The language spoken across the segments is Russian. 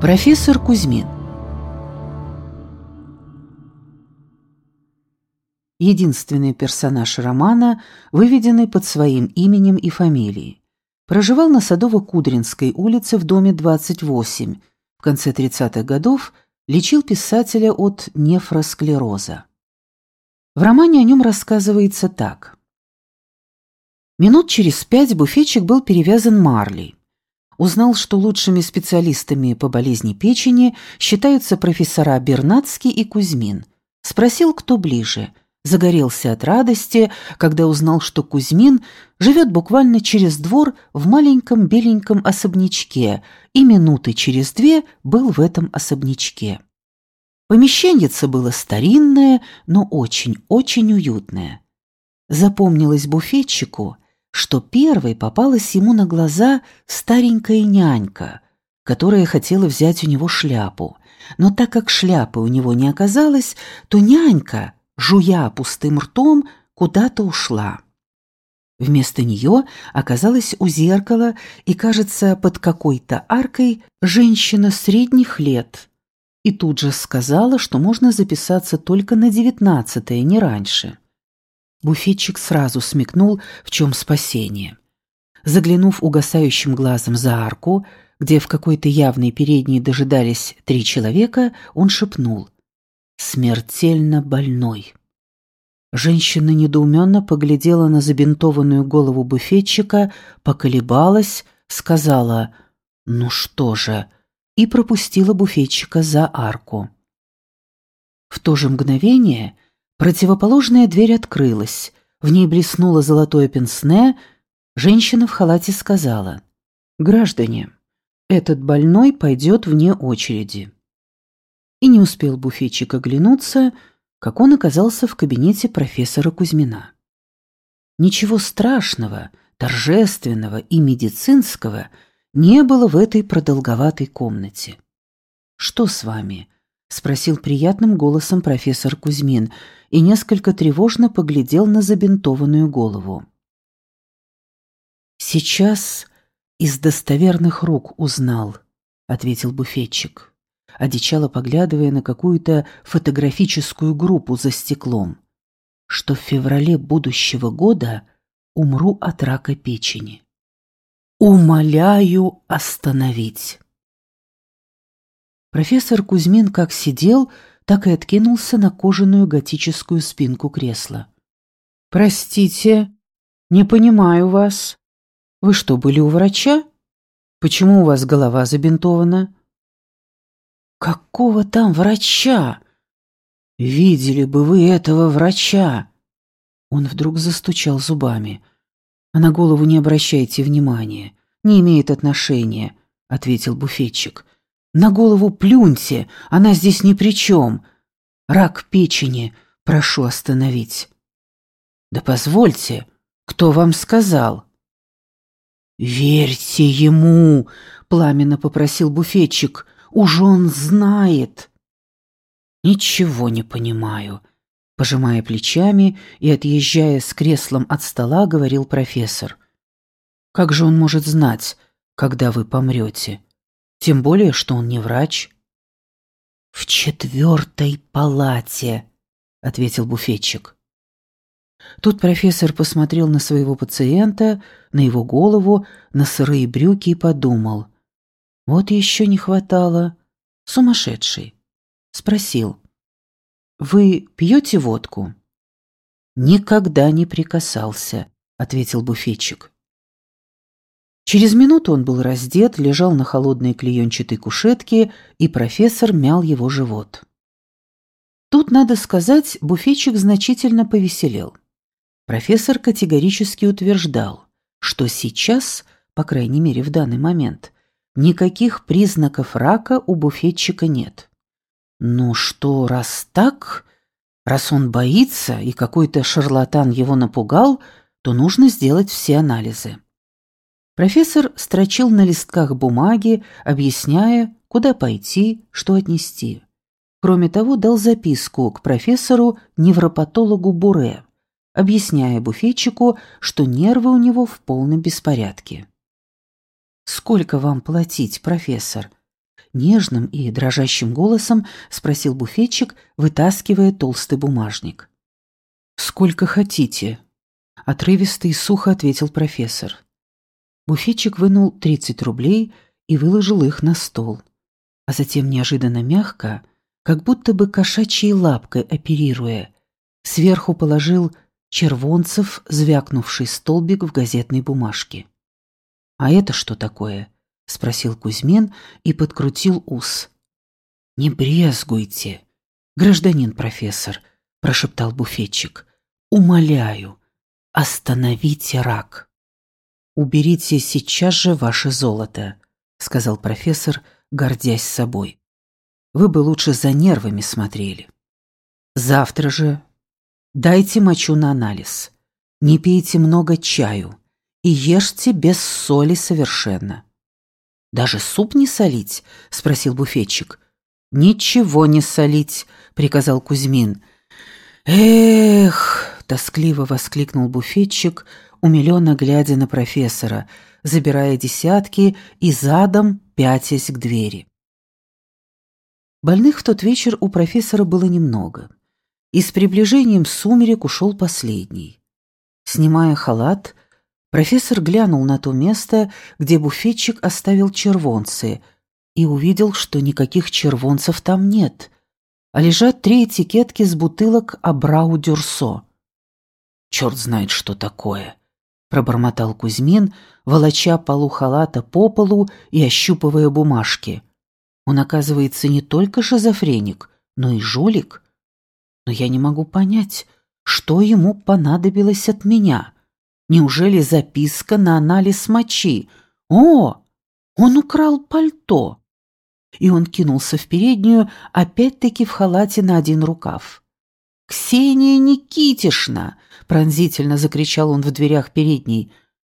Профессор Кузьмин Единственный персонаж романа, выведенный под своим именем и фамилией. Проживал на Садово-Кудринской улице в доме 28. В конце 30-х годов лечил писателя от нефросклероза. В романе о нем рассказывается так. Минут через пять буфетчик был перевязан марлей. Узнал, что лучшими специалистами по болезни печени считаются профессора Бернацкий и Кузьмин. Спросил, кто ближе. Загорелся от радости, когда узнал, что Кузьмин живет буквально через двор в маленьком беленьком особнячке, и минуты через две был в этом особнячке. Помещенница было старинное, но очень-очень уютное. Запомнилось буфетчику, что первой попалась ему на глаза старенькая нянька, которая хотела взять у него шляпу. Но так как шляпы у него не оказалось, то нянька, жуя пустым ртом, куда-то ушла. Вместо нее оказалась у зеркала и, кажется, под какой-то аркой женщина средних лет. И тут же сказала, что можно записаться только на девятнадцатое, не раньше. Буфетчик сразу смекнул, в чем спасение. Заглянув угасающим глазом за арку, где в какой-то явной передней дожидались три человека, он шепнул «Смертельно больной». Женщина недоуменно поглядела на забинтованную голову буфетчика, поколебалась, сказала «Ну что же?» и пропустила буфетчика за арку. В то же мгновение Противоположная дверь открылась, в ней блеснуло золотое пенсне, женщина в халате сказала «Граждане, этот больной пойдет вне очереди». И не успел буфетчик оглянуться, как он оказался в кабинете профессора Кузьмина. Ничего страшного, торжественного и медицинского не было в этой продолговатой комнате. «Что с вами?» — спросил приятным голосом профессор Кузьмин и несколько тревожно поглядел на забинтованную голову. «Сейчас из достоверных рук узнал», — ответил буфетчик, одичало поглядывая на какую-то фотографическую группу за стеклом, «что в феврале будущего года умру от рака печени. Умоляю остановить». Профессор Кузьмин как сидел, так и откинулся на кожаную готическую спинку кресла. «Простите, не понимаю вас. Вы что, были у врача? Почему у вас голова забинтована?» «Какого там врача? Видели бы вы этого врача!» Он вдруг застучал зубами. «А на голову не обращайте внимания, не имеет отношения», — ответил буфетчик. На голову плюньте, она здесь ни при чем. Рак печени прошу остановить. Да позвольте, кто вам сказал? Верьте ему, пламенно попросил буфетчик. Уж он знает. Ничего не понимаю. Пожимая плечами и отъезжая с креслом от стола, говорил профессор. Как же он может знать, когда вы помрете? Тем более, что он не врач. «В четвертой палате», — ответил буфетчик. Тут профессор посмотрел на своего пациента, на его голову, на сырые брюки и подумал. Вот еще не хватало. Сумасшедший. Спросил. «Вы пьете водку?» «Никогда не прикасался», — ответил буфетчик. Через минуту он был раздет, лежал на холодной клеенчатой кушетке, и профессор мял его живот. Тут, надо сказать, буфетчик значительно повеселел. Профессор категорически утверждал, что сейчас, по крайней мере в данный момент, никаких признаков рака у буфетчика нет. Ну что, раз так, раз он боится и какой-то шарлатан его напугал, то нужно сделать все анализы. Профессор строчил на листках бумаги, объясняя, куда пойти, что отнести. Кроме того, дал записку к профессору-невропатологу Буре, объясняя буфетчику, что нервы у него в полном беспорядке. «Сколько вам платить, профессор?» Нежным и дрожащим голосом спросил буфетчик, вытаскивая толстый бумажник. «Сколько хотите?» Отрывисто и сухо ответил профессор. Буфетчик вынул 30 рублей и выложил их на стол. А затем неожиданно мягко, как будто бы кошачьей лапкой оперируя, сверху положил червонцев, звякнувший столбик в газетной бумажке. «А это что такое?» — спросил Кузьмин и подкрутил ус. «Не брезгуйте, гражданин профессор», — прошептал буфетчик. «Умоляю, остановите рак». «Уберите сейчас же ваше золото», — сказал профессор, гордясь собой. «Вы бы лучше за нервами смотрели. Завтра же дайте мочу на анализ. Не пейте много чаю и ешьте без соли совершенно. «Даже суп не солить?» — спросил буфетчик. «Ничего не солить», — приказал Кузьмин. «Эх!» — тоскливо воскликнул буфетчик, умиленно глядя на профессора, забирая десятки и задом пятясь к двери. Больных в тот вечер у профессора было немного, и с приближением сумерек ушел последний. Снимая халат, Профессор глянул на то место, где буфетчик оставил червонцы, и увидел, что никаких червонцев там нет, а лежат три этикетки с бутылок Абрау Дюрсо. «Черт знает, что такое», — пробормотал Кузьмин, волоча полу халата по полу и ощупывая бумажки. «Он, оказывается, не только шизофреник, но и жулик. Но я не могу понять, что ему понадобилось от меня». Неужели записка на анализ мочи? О, он украл пальто. И он кинулся в переднюю, опять-таки в халате на один рукав. «Ксения Никитишна!» — пронзительно закричал он в дверях передней.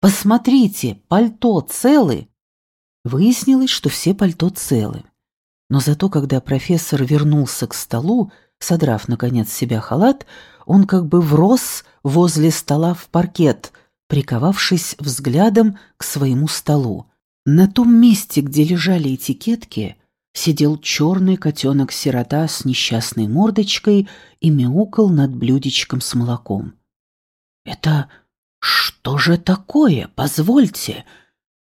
«Посмотрите, пальто целы!» Выяснилось, что все пальто целы. Но зато, когда профессор вернулся к столу, содрав, наконец, с себя халат, он как бы врос возле стола в паркет, приковавшись взглядом к своему столу. На том месте, где лежали этикетки, сидел черный котенок-сирота с несчастной мордочкой и мяукал над блюдечком с молоком. «Это что же такое? Позвольте!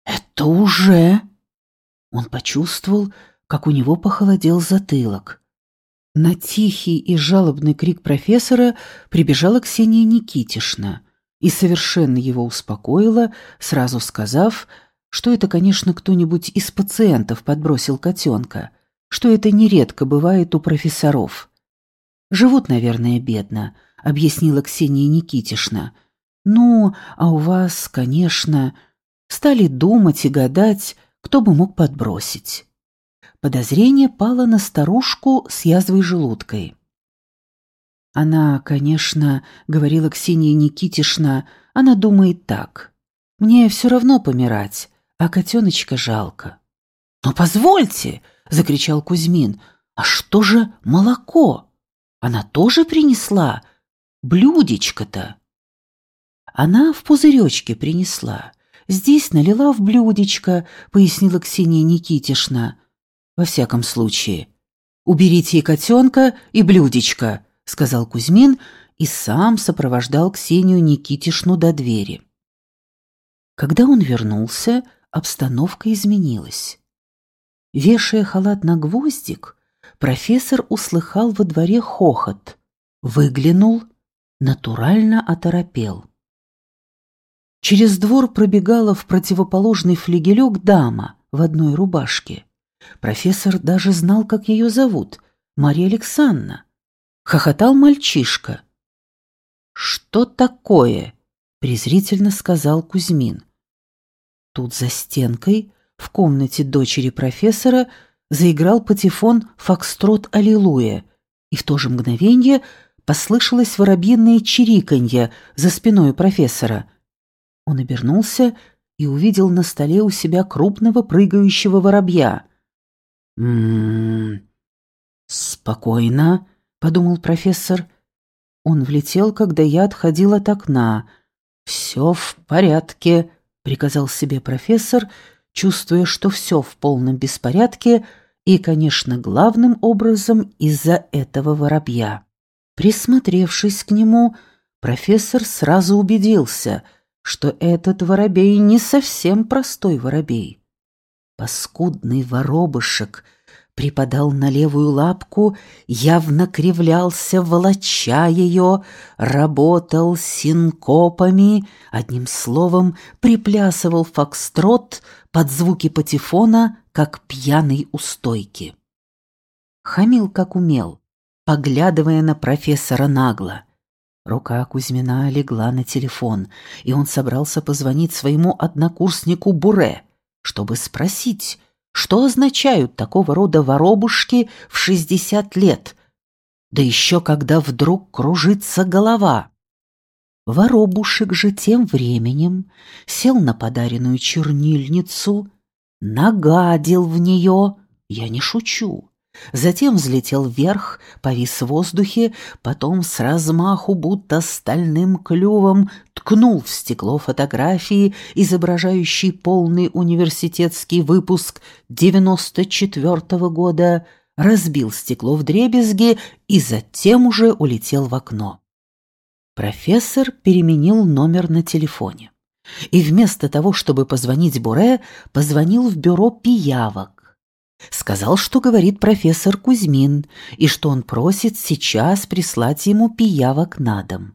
Это уже...» Он почувствовал, как у него похолодел затылок. На тихий и жалобный крик профессора прибежала Ксения Никитишна и совершенно его успокоила, сразу сказав, что это, конечно, кто-нибудь из пациентов подбросил котенка, что это нередко бывает у профессоров. «Живут, наверное, бедно», — объяснила Ксения Никитишна. «Ну, а у вас, конечно...» Стали думать и гадать, кто бы мог подбросить подозрение пало на старушку с язвой желудкой. Она, конечно, говорила Ксения Никитишна, она думает так. Мне все равно помирать, а котеночка жалко. «Но позвольте!» — закричал Кузьмин. «А что же молоко? Она тоже принесла? Блюдечко-то!» Она в пузыречке принесла. Здесь налила в блюдечко, пояснила Ксения Никитишна. Во всяком случае. Уберите и котенка, и блюдечко, сказал Кузьмин и сам сопровождал Ксению Никитишну до двери. Когда он вернулся, обстановка изменилась. Вешая халат на гвоздик, профессор услыхал во дворе хохот, выглянул, натурально оторопел. Через двор пробегала в противоположный флигелек дама в одной рубашке. Профессор даже знал, как ее зовут — Мария Александровна. Хохотал мальчишка. «Что такое?» — презрительно сказал Кузьмин. Тут за стенкой, в комнате дочери профессора, заиграл патефон «Фокстрот Аллилуйя», и в то же мгновение послышалось воробьиное чириканье за спиной профессора. Он обернулся и увидел на столе у себя крупного прыгающего воробья. «М-м-м... Спокойно», — подумал профессор. Он влетел, когда я отходил от окна. «Все в порядке», — приказал себе профессор, чувствуя, что все в полном беспорядке, И, конечно, главным образом из-за этого воробья. Присмотревшись к нему, профессор сразу убедился, что этот воробей не совсем простой воробей. Паскудный воробышек — припадал на левую лапку, явно кривлялся, волоча ее, работал синкопами, одним словом, приплясывал фокстрот под звуки патефона, как пьяный у стойки. Хамил как умел, поглядывая на профессора нагло. Рука Кузьмина легла на телефон, и он собрался позвонить своему однокурснику Буре, чтобы спросить, что означают такого рода воробушки в 60 лет? Да еще когда вдруг кружится голова. Воробушек же тем временем сел на подаренную чернильницу, нагадил в нее, я не шучу, Затем взлетел вверх, повис в воздухе, потом с размаху, будто стальным клювом, ткнул в стекло фотографии, изображающей полный университетский выпуск 94-го года, разбил стекло в дребезги и затем уже улетел в окно. Профессор переменил номер на телефоне и вместо того, чтобы позвонить Буре, позвонил в бюро пиявок Сказал, что говорит профессор Кузьмин, и что он просит сейчас прислать ему пиявок на дом.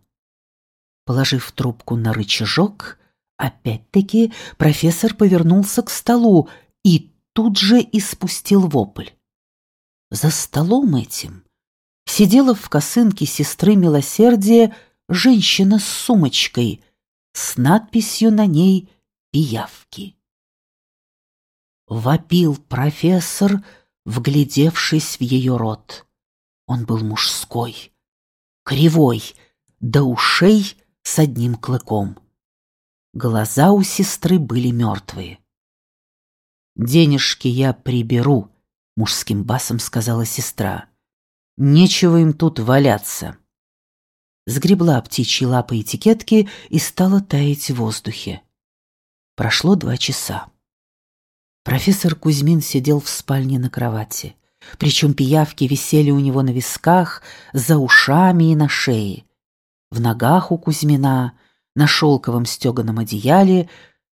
Положив трубку на рычажок, опять-таки профессор повернулся к столу и тут же испустил вопль. За столом этим сидела в косынке сестры милосердия женщина с сумочкой с надписью на ней «Пиявки». Вопил профессор, вглядевшись в ее рот. Он был мужской, кривой, до ушей с одним клыком. Глаза у сестры были мертвые. «Денежки я приберу», — мужским басом сказала сестра. «Нечего им тут валяться». Сгребла птичьи лапы этикетки и стала таять в воздухе. Прошло два часа. Профессор Кузьмин сидел в спальне на кровати. Причем пиявки висели у него на висках, за ушами и на шее. В ногах у Кузьмина, на шелковом стеганом одеяле,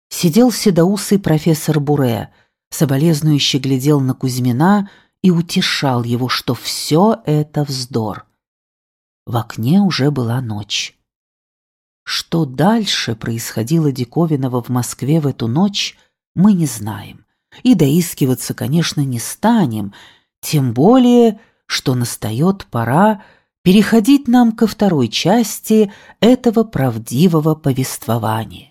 сидел седоусый профессор Буре, соболезнующе глядел на Кузьмина и утешал его, что все это вздор. В окне уже была ночь. Что дальше происходило диковинного в Москве в эту ночь, мы не знаем и доискиваться, конечно, не станем, тем более, что настает пора переходить нам ко второй части этого правдивого повествования.